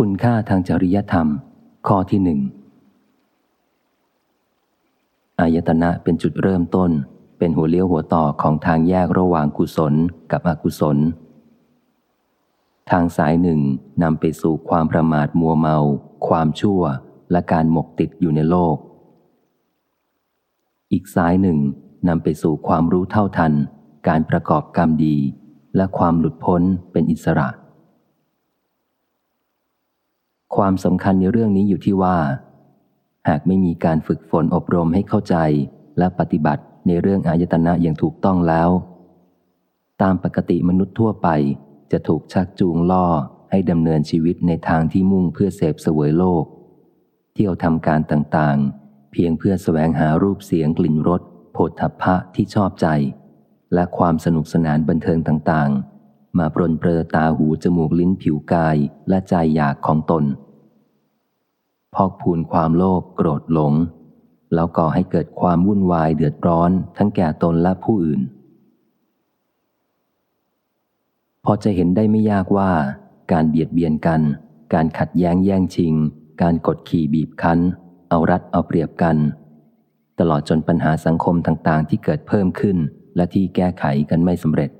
คุณค่าทางจริยธรรม ข้อที่หนึ่งอายตนะเป็นจุดเริ่มต้น เป็นหัวเลี้ยวหัวต่อของทางแยกระหว่างกุศลกับอกุศล ทางสายหนึ่งนำไปสู่ความประมาทมัวเมา ความชั่ว และการหมกติดอยู่ในโลก อีกสายหนึ่งนำไปสู่ความรู้เท่าทัน การประกอบกรรมดี และความหลุดพ้นเป็นอิสระ ความสำคัญในเรื่องนี้อยู่ที่ว่า หากไม่มีการฝึกฝนอบรมให้เข้าใจและปฏิบัติในเรื่องอายตนะอย่างถูกต้องแล้ว ตามปกติมนุษย์ทั่วไปจะถูกชักจูงล่อให้ดำเนินชีวิตในทางที่มุ่งเพื่อเสพเสวยโลก เที่ยวทำการต่างๆ เพียงเพื่อสแสวงหารูปเสียงกลิ่นรสโผฏฐัพพะที่ชอบใจ และความสนุกสนานบันเทิงต่างๆ มาปรนเปรอตาหูจมูกลิ้นผิวกายและใจอยากของตน พอกพูนความโลภโกรธหลง แล้วก่อให้เกิดความวุ่นวายเดือดร้อนทั้งแก่ตนและผู้อื่น พอจะเห็นได้ไม่ยากว่า การเบียดเบียนกัน การขัดแย้งแย่งชิง การกดขี่บีบคั้น เอารัดเอาเปรียบกัน ตลอดจนปัญหาสังคมต่างๆ ที่เกิดเพิ่มขึ้น และที่แก้ไขกันไม่สำเร็จ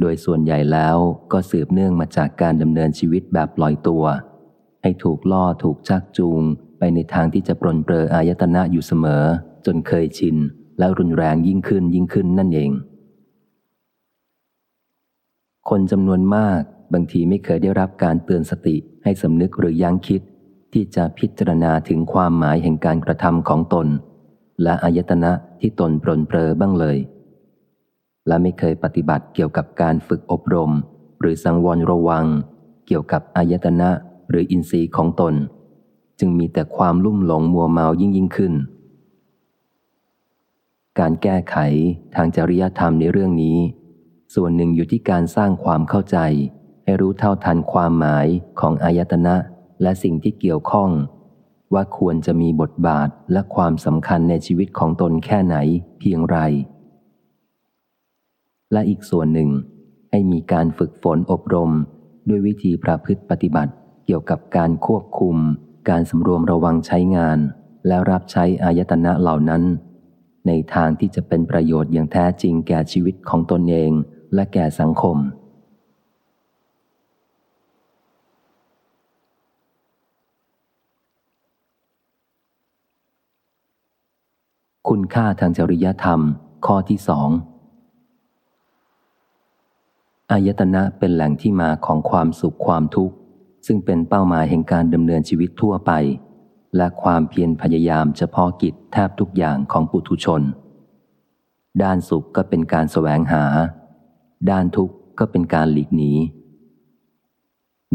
โดยส่วนใหญ่แล้วก็สืบเนื่องมาจากการดำเนินชีวิตแบบปล่อยตัว ให้ถูกล่อถูกชักจูง ไปในทางที่จะปรนเปรออายตนะอยู่เสมอ จนเคยชิน แล้วรุนแรงยิ่งขึ้นยิ่งขึ้นนั่นเอง คนจำนวนมากบางทีไม่เคยได้รับการเตือนสติให้สำนึกหรือยั้งคิด ที่จะพิจารณาถึงความหมายแห่งการกระทำของตน และอายตนะที่ตนปรนเปรอบ้างเลย และไม่เคยปฏิบัติเกี่ยวกับการฝึกอบรม หรือสังวรระวัง เกี่ยวกับอายตนะ หรืออินทรีย์ของตน จึงมีแต่ความลุ่มหลงมัวเมายิ่งยิ่งขึ้น การแก้ไขทางจริยธรรมในเรื่องนี้ ส่วนหนึ่งอยู่ที่การสร้างความเข้าใจ ให้รู้เท่าทันความหมายของอายตนะและสิ่งที่เกี่ยวข้อง ว่าควรจะมีบทบาทและความสำคัญในชีวิตของตนแค่ไหนเพียงไร และอีกส่วนหนึ่งให้มีการฝึกฝนอบรมด้วยวิธีประพฤติปฏิบัติ กี่ยวกับการควบคุม การสำรวมระวังใช้งาน และรับใช้อายตนะเหล่านั้น ในทางที่จะเป็นประโยชน์อย่างแท้จริงแก่ชีวิตของตนเองและแก่สังคม คุณค่าทางจริยธรรม ข้อที่สองอายตนะเป็นแหล่งที่มาของความสุขความทุกข์ ซึ่งเป็นเป้าหมายแห่งการดำเนินชีวิตทั่วไป และความเพียรพยายามเฉพาะกิจแทบทุกอย่างของปุถุชน ด้านสุขก็เป็นการแสวงหา ด้านทุกข์ก็เป็นการหลีกหนี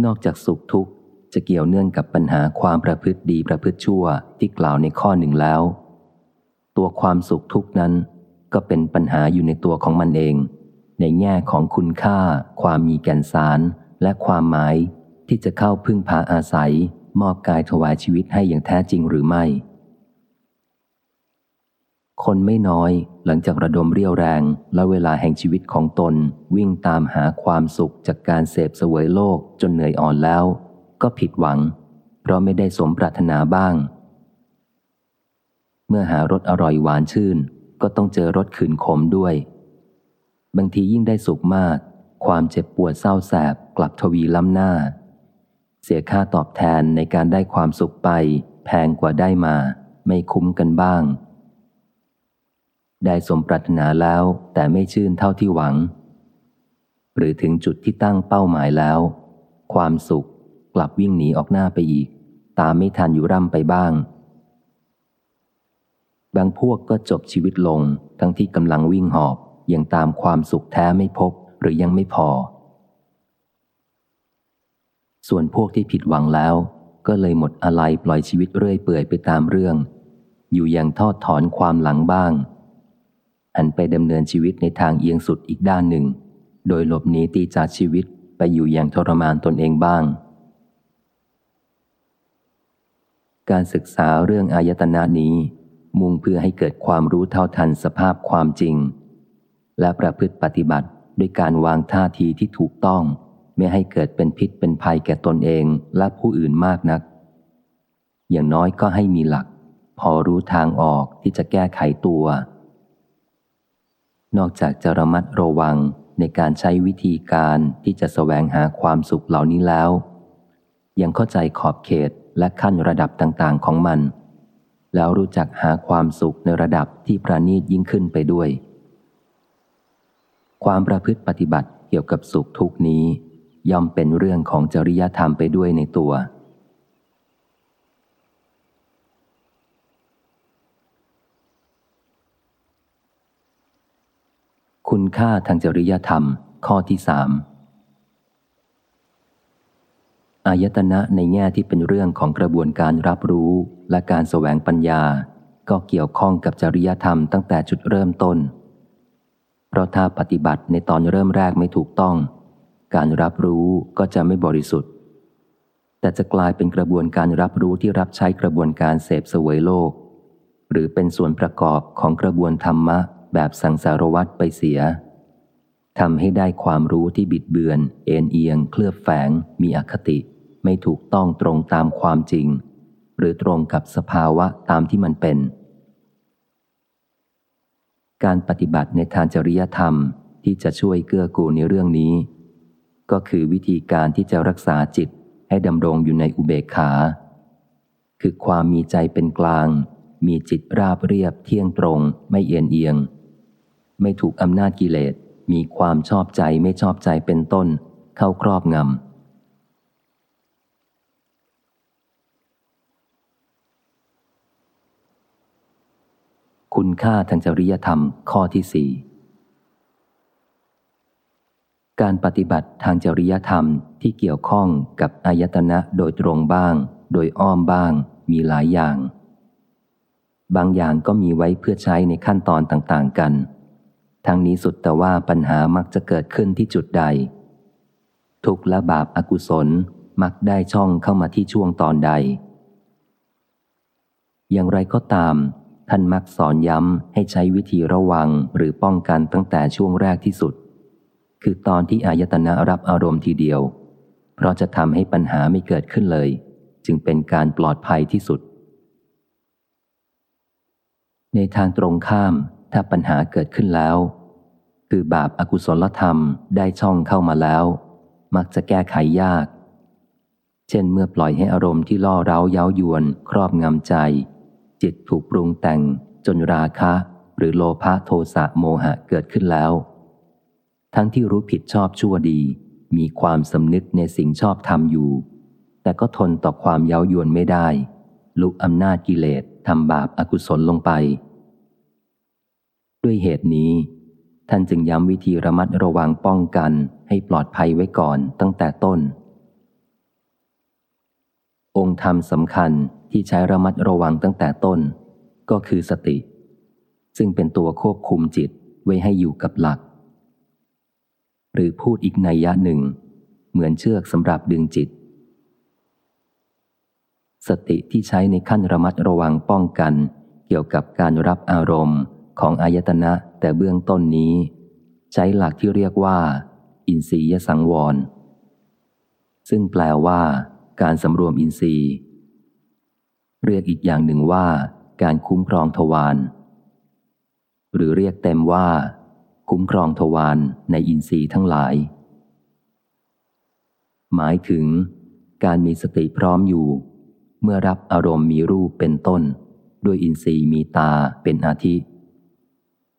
นอกจากสุขทุกข์จะเกี่ยวเนื่องกับปัญหาความประพฤติดีประพฤติชั่วที่กล่าวในข้อหนึ่งแล้ว ตัวความสุขทุกนั้นก็เป็นปัญหาอยู่ในตัวของมันเอง ในแง่ของคุณค่า ความมีแก่นสาร และความหมาย ที่จะเข้าพึ่งพาอาศัย มอบกายถวายชีวิตให้อย่างแท้จริงหรือไม่ คนไม่น้อยหลังจากระดมเรี่ยวแรง และเวลาแห่งชีวิตของตนวิ่งตามหาความสุขจากการเสพเสวยโลกจนเหนื่อยอ่อนแล้ว ก็ผิดหวัง เพราะไม่ได้สมปรารถนาบ้าง เมื่อหารสอร่อยหวานชื่น ก็ต้องเจอรสขืนขมด้วย บางทียิ่งได้สุขมากความเจ็บปวดเศร้าแสบกลับทวีล้ำหน้า เสียค่าตอบแทนในการได้ความสุขไป แพงกว่าได้มา ไม่คุ้มกันบ้าง ได้สมปรารถนาแล้วแต่ไม่ชื่นเท่าที่หวัง หรือถึงจุดที่ตั้งเป้าหมายแล้ว ความสุขกลับวิ่งหนีออกหน้าไปอีก ตามไม่ทันอยู่ร่ำไปบ้าง บางพวกก็จบชีวิตลงทั้งที่กำลังวิ่งหอบยังตามความสุขแท้ไม่พบหรือยังไม่พอ ส่วนพวกที่ผิดหวังแล้ว ก็เลยหมดอะไรปล่อยชีวิตเรื่อยเปื่อยไปตามเรื่อง อยู่อย่างทอดถอนความหลังบ้างหันไปดำเนินชีวิตในทางเอียงสุดอีกด้านหนึ่ง โดยหลบหนีตีจากชีวิตไปอยู่อย่างทรมานตนเองบ้าง การศึกษาเรื่องอายตนะนี้ มุ่งเพื่อให้เกิดความรู้เท่าทันสภาพความจริง และประพฤติปฏิบัติด้วยการวางท่าทีที่ถูกต้อง ไม่ให้เกิดเป็นพิษเป็นภัยแก่ตนเองและผู้อื่นมากนัก อย่างน้อยก็ให้มีหลัก พอรู้ทางออกที่จะแก้ไขตัว นอกจากจะระมัดระวังในการใช้วิธีการที่จะแสวงหาความสุขเหล่านี้แล้ว ยังเข้าใจขอบเขตและขั้นระดับต่างๆของมัน แล้วรู้จักหาความสุขในระดับที่ประณีตยิ่งขึ้นไปด้วย ความประพฤติปฏิบัติเกี่ยวกับสุขทุกนี้ ย่อมเป็นเรื่องของจริยธรรมไปด้วยในตัว คุณค่าทางจริยธรรม ข้อที่สามอายตนะในแง่ที่เป็นเรื่องของกระบวนการรับรู้และการแสวงปัญญา ก็เกี่ยวข้องกับจริยธรรมตั้งแต่จุดเริ่มต้น เพราะถ้าปฏิบัติในตอนเริ่มแรกไม่ถูกต้อง การรับรู้ก็จะไม่บริสุทธิ์ แต่จะกลายเป็นกระบวนการรับรู้ที่รับใช้กระบวนการเสพสวยโลก หรือเป็นส่วนประกอบของกระบวนธรรมะแบบสังสารวัตรไปเสียทำให้ได้ความรู้ที่บิดเบือน เอ็นเอียง เคลือบแฝง มีอคติ ไม่ถูกต้องตรงตามความจริง หรือตรงกับสภาวะตามที่มันเป็น การปฏิบัติในทางจริยธรรมที่จะช่วยเกื้อกูลในเรื่องนี้ ก็คือวิธีการที่จะรักษาจิตให้ดำรงอยู่ในอุเบกขา คือความมีใจเป็นกลาง มีจิตราบเรียบเที่ยงตรง ไม่เอียงเอียง ไม่ถูกอำนาจกิเลส มีความชอบใจไม่ชอบใจเป็นต้น เข้าครอบงำคุณค่าทางจริยธรรมข้อที่สี่ การปฏิบัติทางจริยธรรมที่เกี่ยวข้องกับอายตนะโดยตรงบ้าง โดยอ้อมบ้าง มีหลายอย่าง บางอย่างก็มีไว้เพื่อใช้ในขั้นตอนต่างๆกัน ทั้งนี้สุดแต่ว่าปัญหามักจะเกิดขึ้นที่จุดใด ทุกและบาปอากุศลมักได้ช่องเข้ามาที่ช่วงตอนใด อย่างไรก็ตาม ท่านมักสอนย้ำให้ใช้วิธีระวังหรือป้องกันตั้งแต่ช่วงแรกที่สุด คือตอนที่อายตนะรับอารมณ์ทีเดียว เพราะจะทำให้ปัญหาไม่เกิดขึ้นเลย จึงเป็นการปลอดภัยที่สุด ในทางตรงข้ามถ้าปัญหาเกิดขึ้นแล้ว คือบาปอากุศลธรรมได้ช่องเข้ามาแล้ว มักจะแก้ไขยาก เช่นเมื่อปล่อยให้อารมณ์ที่ล่อเร้าเย้ายวน ครอบงำใจ จิตถูกปรุงแต่งจนราคะ หรือโลภะโทสะโมหะเกิดขึ้นแล้ว ทั้งที่รู้ผิดชอบชั่วดี มีความสำนึกในสิ่งชอบทำอยู่ แต่ก็ทนต่อความเย้ายวนไม่ได้ ลุกอำนาจกิเลสทำบาปอากุศลลงไป ด้วยเหตุนี้ ท่านจึงย้ำวิธีระมัดระวังป้องกันให้ปลอดภัยไว้ก่อนตั้งแต่ต้น องค์ธรรมสำคัญที่ใช้ระมัดระวังตั้งแต่ต้น ก็คือสติ ซึ่งเป็นตัวควบคุมจิตไว้ให้อยู่กับหลัก หรือพูดอีกนัยยะหนึ่ง เหมือนเชือกสำหรับดึงจิต สติที่ใช้ในขั้นระมัดระวังป้องกัน เกี่ยวกับการรับอารมณ์ของอายตนะแต่เบื้องต้นนี้ ใช้หลักที่เรียกว่า อินทรียสังวร ซึ่งแปลว่า การสำรวมอินทรีย์ เรียกอีกอย่างหนึ่งว่า การคุ้มครองทวารหรือเรียกเต็มว่า คุ้มครองทวารในอินทรีย์ทั้งหลาย หมายถึง การมีสติพร้อมอยู่ เมื่อรับอารมณ์มีรูปเป็นต้น ด้วยอินทรีย์มีตาเป็นอาทิ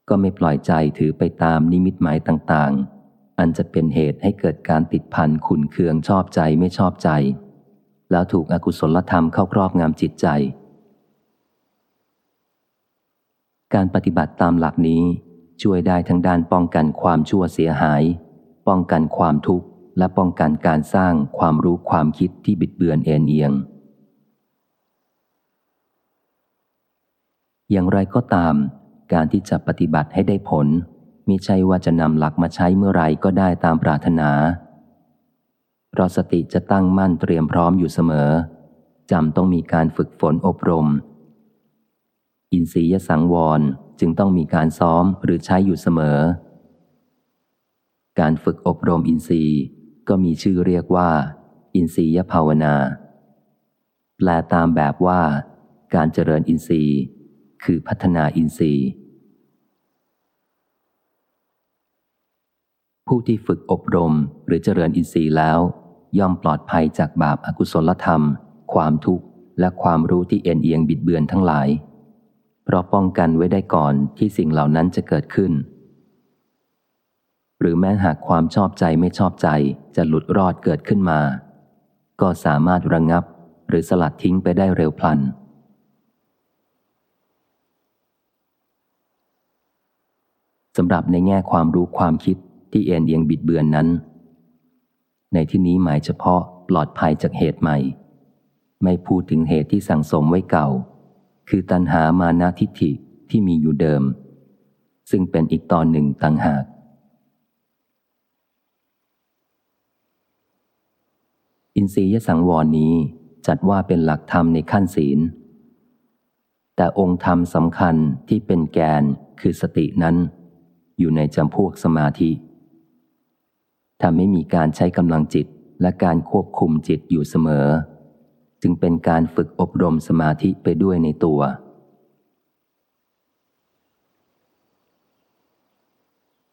ก็ไม่ปล่อยใจถือไปตามนิมิตหมายต่างๆ อันจะเป็นเหตุให้เกิดการติดพันขุนเคืองชอบใจไม่ชอบใจ แล้วถูกอกุศลธรรมเข้าครอบงำจิตใจ การปฏิบัติตามหลักนี้ ช่วยได้ทั้งด้านป้องกันความชั่วเสียหาย ป้องกันความทุกข์ และป้องกันการสร้างความรู้ความคิดที่บิดเบือนเอ็นเอียง อย่างไรก็ตาม การที่จะปฏิบัติให้ได้ผลมิใช่ว่าจะนำหลักมาใช้เมื่อไรก็ได้ตามปรารถนา เพราะสติจะตั้งมั่นเตรียมพร้อมอยู่เสมอจำต้องมีการฝึกฝนอบรม อินทรียสังวร จึงต้องมีการซ้อมหรือใช้อยู่เสมอ การฝึกอบรมอินทรีย์ก็มีชื่อเรียกว่า อินทรียภาวนา แปลตามแบบว่า การเจริญอินทรีย์ คือพัฒนาอินทรีย์ ผู้ที่ฝึกอบรมหรือเจริญอินทรีย์แล้ว ย่อมปลอดภัยจากบาปอากุศลธรรม ความทุกข์และความรู้ที่เอ็นเอียงบิดเบือนทั้งหลาย เพราะป้องกันไว้ได้ก่อนที่สิ่งเหล่านั้นจะเกิดขึ้น หรือแม้หากความชอบใจไม่ชอบใจจะหลุดรอดเกิดขึ้นมา ก็สามารถระงงับหรือสลัดทิ้งไปได้เร็วพลัน สำหรับในแง่ความรู้ความคิดที่เอ็นเอียงบิดเบือนนั้น ในที่นี้หมายเฉพาะปลอดภัยจากเหตุใหม่ ไม่พูดถึงเหตุที่สั่งสมไว้เก่า คือตัณหามานาทิฏฐิที่มีอยู่เดิม ซึ่งเป็นอีกตอนหนึ่งต่างหาก อินทรียสังวรนี้จัดว่าเป็นหลักธรรมในขั้นศีล แต่องค์ธรรมสำคัญที่เป็นแกนคือสตินั้น อยู่ในจำพวกสมาธิถ้าไม่มีการใช้กำลังจิตและการควบคุมจิตอยู่เสมอ จึงเป็นการฝึกอบรมสมาธิไปด้วยในตัว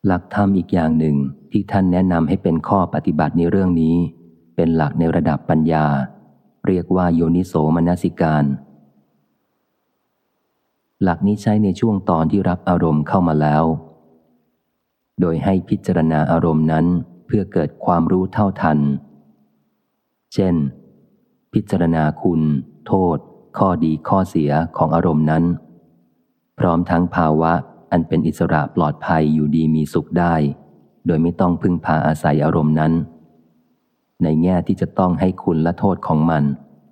หลักธรรมอีกอย่างหนึ่งที่ท่านแนะนำให้เป็นข้อปฏิบัติในเรื่องนี้ เป็นหลักในระดับปัญญา เรียกว่าโยนิโสมนสิการ หลักนี้ใช้ในช่วงตอนที่รับอารมณ์เข้ามาแล้ว โดยให้พิจารณาอารมณ์นั้นเพื่อเกิดความรู้เท่าทัน เช่น พิจารณาคุณ โทษ ข้อดีข้อเสียของอารมณ์นั้น พร้อมทั้งภาวะอันเป็นอิสระปลอดภัยอยู่ดีมีสุขได้ โดยไม่ต้องพึ่งพาอาศัยอารมณ์นั้น ในแง่ที่จะต้องให้คุณและโทษของมัน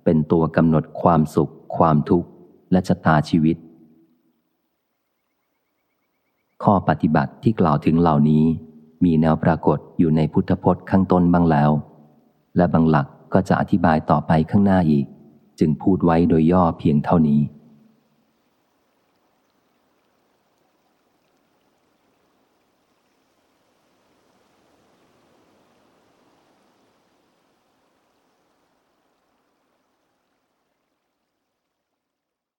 เป็นตัวกำหนดความสุข ความทุกข์ และชะตาชีวิต ข้อปฏิบัติที่กล่าวถึงเหล่านี้ มีแนวปรากฏอยู่ในพุทธพจน์ข้างต้นบ้างแล้ว และบางหลัก ก็จะอธิบายต่อไปข้างหน้าอีก จึงพูดไว้โดยย่อเพียงเท่านี้